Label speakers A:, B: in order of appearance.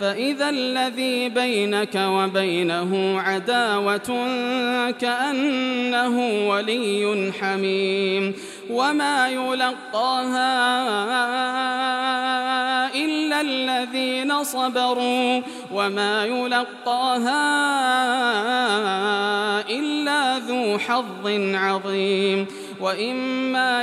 A: فإذا الذي بينك وبينه عداوة كأنه ولي حميم وما يلقاها إلا الذين صبروا وما يلقاها إلا ذو حظ عظيم وإما